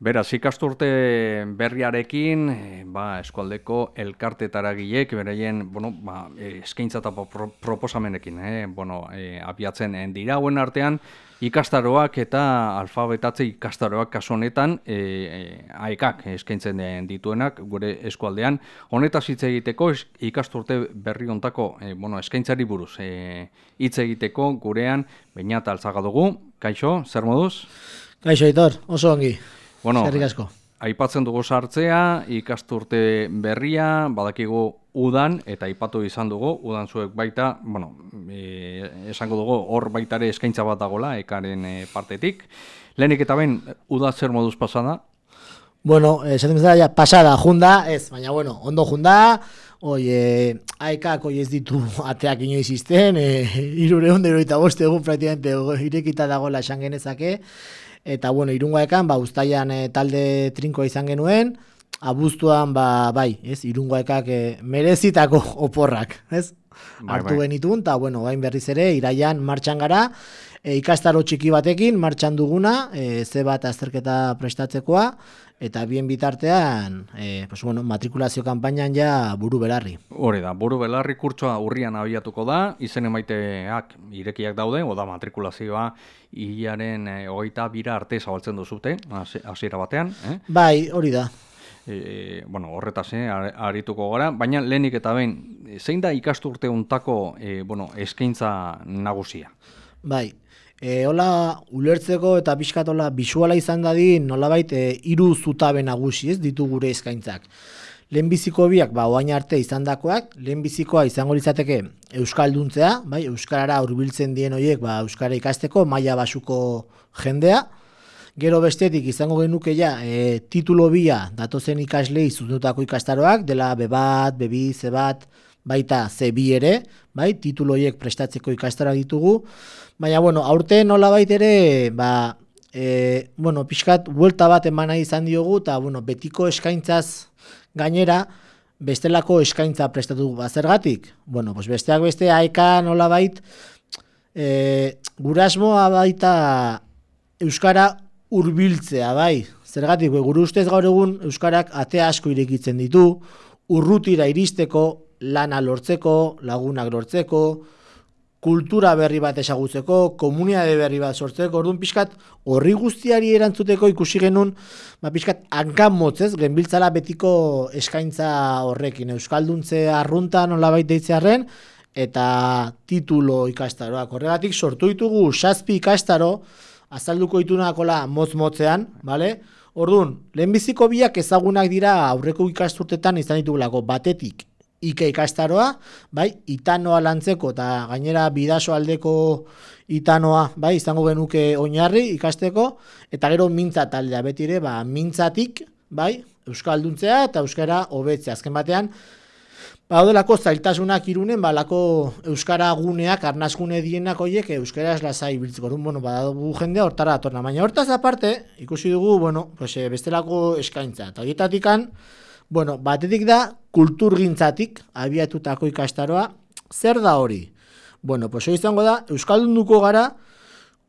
Beraz, ikasturte berriarekin, e, ba, eskualdeko elkartetaragilek, beraien, bueno, ba, eskaintza eta proposamenekin, eh? bueno, e, abiatzen dirauen artean, ikastaroak eta alfabetatze ikastaroak kasu honetan, e, e, aekak eskaintzen dituenak, gure eskualdean, honetaz hitz egiteko, ikasturte berri ontako, e, bueno, eskaintzari buruz, hitz egiteko gurean, baina alzaga dugu, kaixo, zer moduz? Kaixo, Aitor, oso ongi. Bueno, aipatzen dugu sartzea, ikasturte berria, badakigu udan, eta aipatu izan dugu, udan zuek baita, bueno, e, esango dugu, hor baitare eskaintza bat dagola, ekaren e, partetik. Lehenik eta ben, uda zer moduz pasada? Bueno, esaten eh, ja, pasada, junda, ez, baina bueno, ondo junda, oi, e, aekak oi ez ditu ateak inoiz izten, e, irure ondero eta boste egun praktikamente irekita dagoela esan genezake, eta bueno, irungoekan, ba, ustaian e, talde trinkoa izan genuen, abuztuan, ba, bai, ez, irungoekak e, merezitako oporrak, ez? Bai, Artu bai. genitun, eta bueno, bain berriz ere, iraian martxan gara, e, ikastaro txiki batekin, martxan duguna, e, ze bat azterketa prestatzekoa, eta bien bitartean, e, pues, bueno, matrikulazio kanpainan ja buru belarri. Hore da, buru belarri kurtsoa urrian abiatuko da, izen emaiteak irekiak daude, oda matrikulazioa hilaren e, hogeita bira arte zabaltzen duzute, hasiera batean. Eh? Bai, hori da. E, bueno, horretaz, eh, arituko gara, baina lehenik eta behin, zein da ikasturte untako e, bueno, eskaintza nagusia? Bai, E, hola, ulertzeko eta pixkatola bisuala izan dadin, nolabait, e, iru zutabe nagusi ez ditu gure eskaintzak. Lehenbiziko biak, ba, oain arte izan dakoak, lehenbizikoa izango litzateke Euskalduntzea, bai, Euskarara hurbiltzen dien horiek, ba, Euskara ikasteko, maila basuko jendea, Gero bestetik izango genuke ja, e, titulo bia datozen ikaslei zuzendutako ikastaroak, dela B bat, B bi, C bat, baita C bi ere, bai, titulo horiek prestatzeko ikastara ditugu, Baina, bueno, aurte nola ere, ba, e, bueno, pixkat, buelta bat emana izan diogu, eta, bueno, betiko eskaintzaz gainera, bestelako eskaintza prestatu bazergatik. Bueno, pues besteak beste aeka nola bait, e, gurasmoa baita Euskara hurbiltzea bai. Zergatik, gure ustez gaur egun Euskarak ate asko irekitzen ditu, urrutira iristeko, lana lortzeko, lagunak lortzeko, kultura berri bat esagutzeko, komunitate berri bat sortzeko, orduan pixkat horri guztiari erantzuteko ikusi genuen, ba pixkat hankan motzez, genbiltzala betiko eskaintza horrekin, Euskalduntze arrunta nola baita itzearen, eta titulo ikastaroak. Horregatik sortu ditugu saspi ikastaro, azalduko itunakola motz-motzean, bale? Orduan, lehenbiziko biak ezagunak dira aurreko ikasturtetan izan ditugulako batetik ike ikastaroa, bai, itanoa lantzeko eta gainera bidaso aldeko itanoa, bai, izango genuke oinarri ikasteko, eta gero mintza taldea betire, ba, mintzatik, bai, euskalduntzea eta euskara hobetzea. Azken batean, ba, odelako zailtasunak irunen, ba, lako euskara guneak, arnazgune dienak oiek, euskara eslasai biltzeko, orun, bueno, badago jendea hortara atorna, baina hortaz aparte, ikusi dugu, bueno, pues, eh, bestelako eskaintza, eta horietatikan, Bueno, batetik da, kulturgintzatik abiatutako ikastaroa, zer da hori? Bueno, pues izango da, Euskaldunduko gara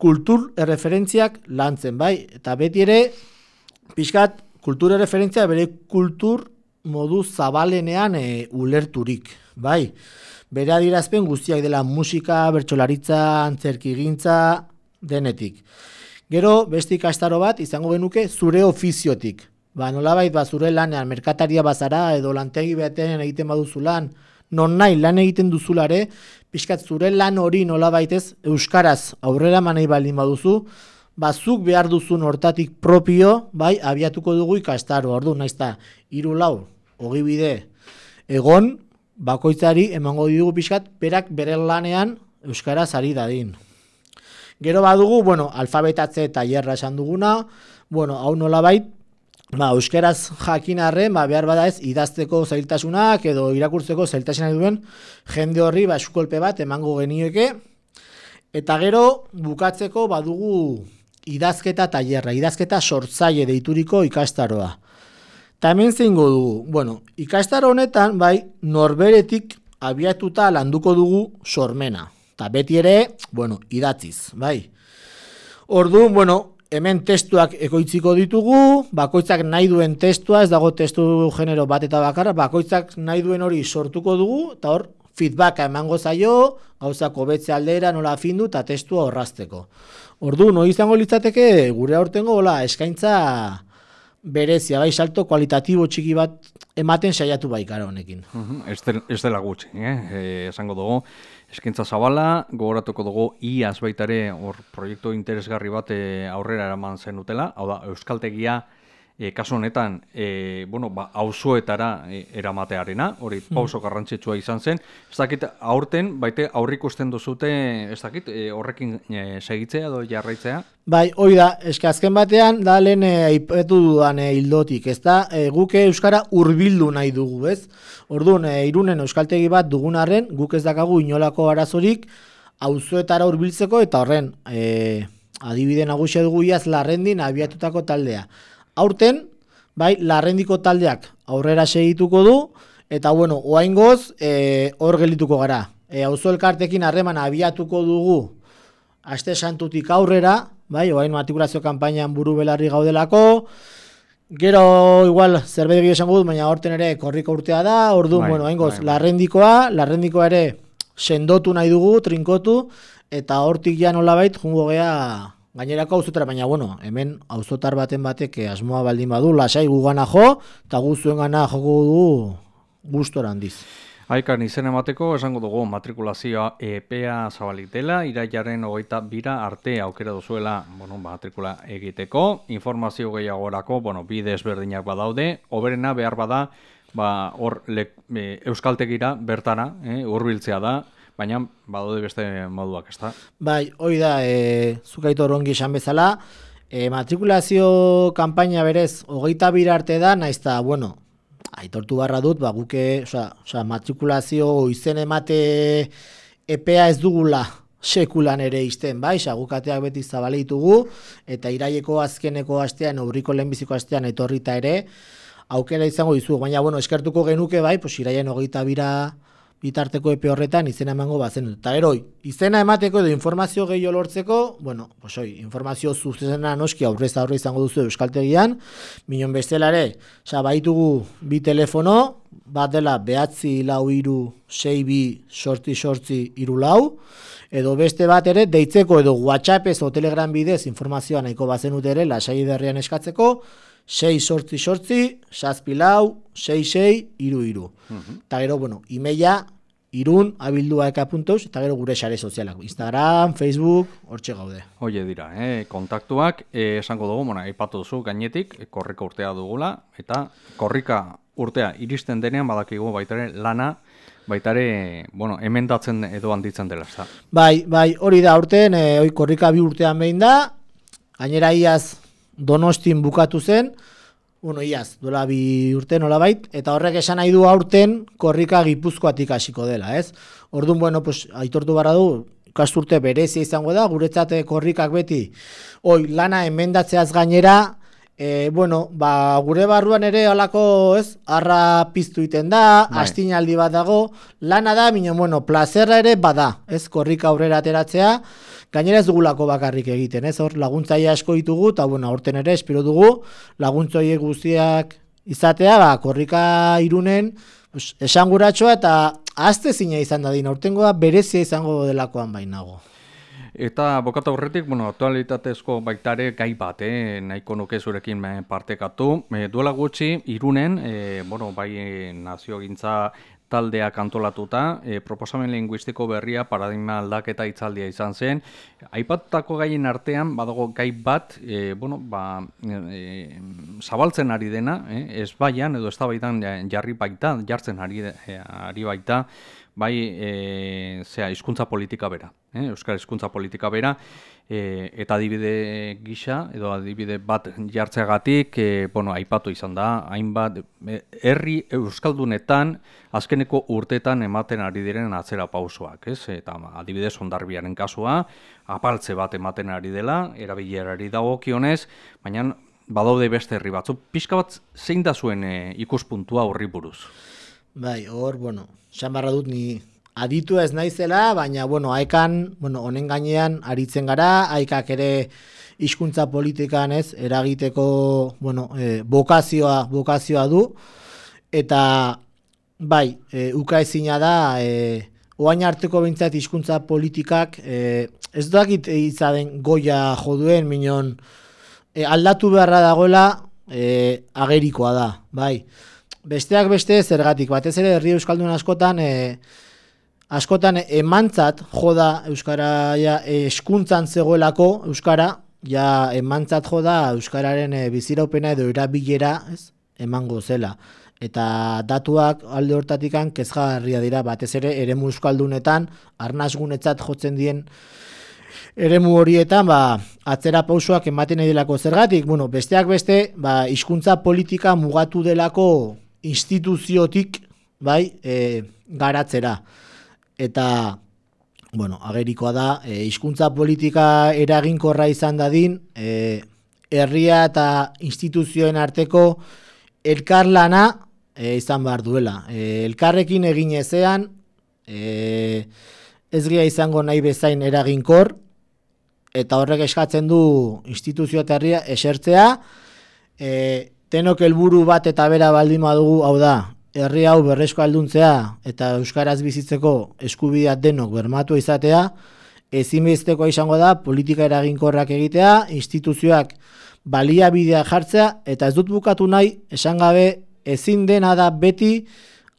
kultur erreferentziak lantzen, bai? Eta beti ere, pixkat, kultur erreferentzia bere kultur modu zabalenean e, ulerturik, bai? Bere adirazpen guztiak dela musika, bertsolaritza, antzerkigintza, denetik. Gero, beste ikastaro bat, izango genuke, zure ofiziotik ba, nolabait ba, zure lanean merkataria bazara edo lantegi behaten egiten baduzu lan, non nahi lan egiten duzulare, pixkat zure lan hori nolabait ez euskaraz aurrera manei baldin baduzu, bazuk behar duzun hortatik propio, bai, abiatuko dugu ikastaro, ordu, naiz da, iru lau, hogi egon, bakoitzari emango dugu pixkat, berak bere lanean euskaraz ari dadin. Gero badugu, bueno, alfabetatze eta hierra esan duguna, bueno, hau nolabait, ba, euskeraz jakin arren, ba, behar bada ez, idazteko zailtasunak edo irakurtzeko zailtasunak duen jende horri ba, eskolpe bat emango genioeke. Eta gero, bukatzeko badugu idazketa tailerra, idazketa sortzaile deituriko ikastaroa. Ta hemen zeingo dugu, bueno, ikastaro honetan, bai, norberetik abiatuta landuko dugu sormena. Eta beti ere, bueno, idatziz, bai. Orduan, bueno, hemen testuak ekoitziko ditugu, bakoitzak nahi duen testua, ez dago testu genero bat eta bakarra, bakoitzak nahi duen hori sortuko dugu, eta hor, feedbacka emango zaio, gauzak hobetze aldera nola findu eta testua horrazteko. Ordu, no izango litzateke gure aurtengo hola eskaintza berezia, bai salto kualitatibo txiki bat ematen saiatu bai gara honekin. Mhm, Ez, del- ez dela gutxi, eh? E, esango dugu, eskaintza zabala, gogoratuko dugu iaz baitare hor proiektu interesgarri bat e, aurrera eraman zen dutela, hau da, Euskaltegia, e, kasu honetan, e, bueno, ba, auzoetara e, eramatearena, hori pauso garrantzitsua izan zen, ez dakit aurten, baite aurrikusten duzute, ez dakit, e, horrekin e, segitzea edo jarraitzea, Bai, hoi da, eske azken batean, da lehen eh, aipatu dudan eh, hildotik, ez da, e, guk Euskara hurbildu nahi dugu, ez? Orduan, e, irunen euskaltegi bat dugun arren, guk ez dakagu inolako arazorik, auzoetara hurbiltzeko eta horren, e, adibide nagusia dugu iaz larrendin abiatutako taldea. Aurten, bai, larrendiko taldeak aurrera segituko du, eta bueno, oaingoz, e, hor gelituko gara. E, auzo elkartekin harreman abiatuko dugu, aste santutik aurrera, bai, oain matrikulazio kanpainan buru belarri gaudelako, gero igual zerbait gehiago esango dut, baina horten ere korriko urtea da, orduan, Bai, bueno, haingoz, bai, bai. larrendikoa, larrendikoa ere sendotu nahi dugu, trinkotu, eta hortik ja nolabait jungo gea gainerako auzotara, baina bueno, hemen auzotar baten batek eh, asmoa baldin badu, lasai gugana jo, eta gu zuen gana joko du gustora handiz. Aikan izen emateko esango dugu matrikulazioa epea zabalik dela, iraiaren hogeita bira arte aukera duzuela bueno, matrikula egiteko, informazio gehiagorako, bueno, bide ezberdinak badaude, oberena behar bada, ba, hor e, euskaltegira bertara, eh, hurbiltzea da, baina badaude beste moduak, ezta? Bai, hoi da, e, zukaitor ongi esan bezala, e, matrikulazio kanpaina berez, hogeita arte da, naiz eta, bueno, aitortu barra dut, ba, guke, osea, osea, matrikulazio izen emate epea ez dugula sekulan ere izten, bai, sagukateak beti zabale ditugu, eta iraieko azkeneko astean, aurriko lehenbiziko astean etorrita ere, aukera izango dizu, baina, bueno, eskertuko genuke, bai, pues iraien hogeita bira bitarteko epe horretan izena emango bazen. Eta gero, izena emateko edo informazio gehiago lortzeko, bueno, pues oi, informazio zuzena noski aurrez aurre izango duzu euskaltegian, minon bestelare, oza, baitugu bi telefono, bat dela behatzi lau iru, sei bi, sortzi sortzi iru lau, edo beste bat ere, deitzeko edo WhatsAppez o Telegram bidez informazioa nahiko bazenut ere, lasai berrian eskatzeko, 6 sortzi sortzi, sazpi lau, 6 sei, iru iru. Eta gero, bueno, imeia, irun, abilduaeka.eus, eta gero gure sare sozialak. Instagram, Facebook, hortxe gaude. Hoie dira, eh, kontaktuak, eh, esango dugu, bueno, aipatu duzu gainetik, eh, korrika urtea dugula, eta korrika urtea iristen denean badakigu baitare lana, baitare, bueno, emendatzen edo handitzen dela, ezta. Bai, bai, hori da, aurten, e, hoi korrika bi urtean behin da, gainera iaz donostin bukatu zen, bueno, iaz, duela bi urte nolabait, eta horrek esan nahi du aurten korrika gipuzkoatik hasiko dela, ez? Orduan, bueno, pues, aitortu barra du, ikasturte berezia izango da, guretzat eh, korrikak beti, hoi, lana emendatzeaz gainera, E, bueno, ba, gure barruan ere halako, ez, arra piztu iten da, Bai. astinaldi bat dago, lana da, minen, bueno, plazerra ere bada, ez, korrika aurrera ateratzea, gainera ez dugulako bakarrik egiten, ez, hor laguntzaile asko ditugu, eta bueno, aurten ere espero dugu, laguntzaile guztiak izatea, ba, korrika irunen, pues, esanguratxoa eta azte zina izan dadin, aurtengoa berezia izango delakoan bainago. Eta bokata horretik, bueno, aktualitatezko baitare gai bat, eh, nahiko nuke zurekin eh, partekatu. E, duela gutxi, irunen, e, bueno, bai naziogintza taldeak antolatuta, e, proposamen linguistiko berria paradigma aldaketa hitzaldia izan zen. Aipatutako gaien artean, badago gai bat, e, bueno, ba, e, zabaltzen ari dena, eh, ez baian, edo ez da baitan jarri baita, jartzen ari, e, ari baita, bai e, zea, hizkuntza politika bera, eh? euskal hizkuntza politika bera, e, eta adibide gisa, edo adibide bat jartzeagatik, e, bueno, aipatu izan da, hainbat, e, herri euskaldunetan, azkeneko urtetan ematen ari diren atzera pausoak, ez? Eta adibidez ondarbiaren kasua, apaltze bat ematen ari dela, erabilerari dagokionez, baina badaude beste herri batzu. Pixka bat zein da zuen e, ikuspuntua horri buruz? Bai, hor, bueno, esan barra dut ni aditu ez naizela, baina, bueno, aekan, bueno, honen gainean aritzen gara, aekak ere hizkuntza politikan ez eragiteko bueno, e, bokazioa, bokazioa du eta bai, e, uka ezina da e, oain arteko behintzat hizkuntza politikak e, ez dakit izaden goia joduen minon e, aldatu beharra dagoela e, agerikoa da, bai. Besteak beste zergatik, batez ere herri euskaldun askotan e, askotan emantzat joda euskara ja, eskuntzan zegoelako euskara ja emantzat joda euskararen e, biziraupena edo erabilera, ez? emango zela. Eta datuak alde hortatikan kezgarria dira batez ere eremu euskaldunetan arnasgunetzat jotzen dien eremu horietan ba, atzera pausoak ematen edilako zergatik. Bueno, besteak beste, ba, hizkuntza politika mugatu delako instituziotik bai, e, garatzera. Eta, bueno, agerikoa da, e, hizkuntza politika eraginkorra izan dadin, e, herria eta instituzioen arteko elkarlana e, izan behar duela. E, elkarrekin egin ezean, e, ez izango nahi bezain eraginkor, eta horrek eskatzen du instituzio eta herria esertzea, e, tenok helburu bat eta bera baldin dugu hau da, herri hau berrezko alduntzea eta euskaraz bizitzeko eskubidea denok bermatu izatea, ezinbesteko izango da politika eraginkorrak egitea, instituzioak baliabidea jartzea eta ez dut bukatu nahi esan gabe ezin dena da beti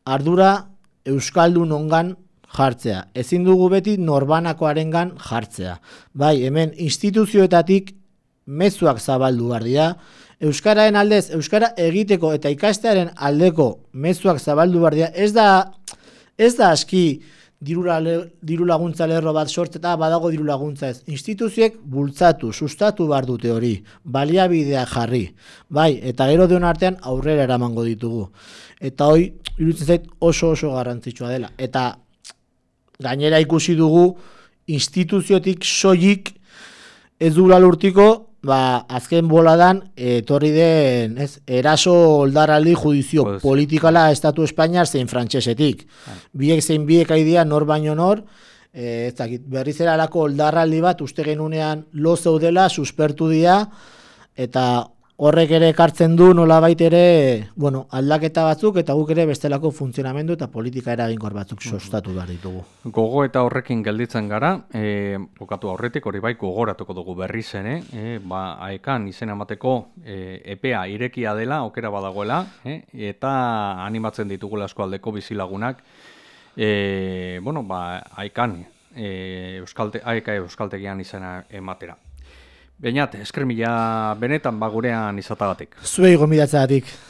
ardura euskaldun ongan jartzea. Ezin dugu beti norbanakoarengan jartzea. Bai, hemen instituzioetatik mezuak zabaldu behar dira, Euskararen aldez, Euskara egiteko eta ikastearen aldeko mezuak zabaldu bardia, ez da, ez da aski diru laguntza lerro bat sort eta badago diru laguntza ez. Instituziek bultzatu, sustatu bar dute hori, baliabidea jarri. Bai, eta gero deon artean aurrera eramango ditugu. Eta hoi, irutzen zait oso oso garrantzitsua dela. Eta gainera ikusi dugu instituziotik soilik ez du lurtiko ba, azken boladan etorri den, ez, eraso oldaraldi judizio pues, politikala estatu Espainiar zein frantsesetik. Ah. Biek zein biek aidea nor baino nor, e, ez dakit, berriz eralako oldarraldi bat uste genunean lo zeudela, suspertu dira, eta horrek ere ekartzen du nolabait ere, bueno, aldaketa batzuk eta guk ere bestelako funtzionamendu eta politika eraginkor batzuk sostatu behar ditugu. Gogo eta horrekin gelditzen gara, e, bukatu aurretik hori bai gogoratuko dugu berriz ere, e, ba, aekan izen amateko e, EPEA irekia dela, okera badagoela, e, eta animatzen ditugula asko aldeko bizilagunak, e, bueno, ba, aekan, e, Euskalte, aeka Euskaltegian izena ematera. Beinat, eskremila benetan bagurean izatagatik. Zuei gomidatzagatik.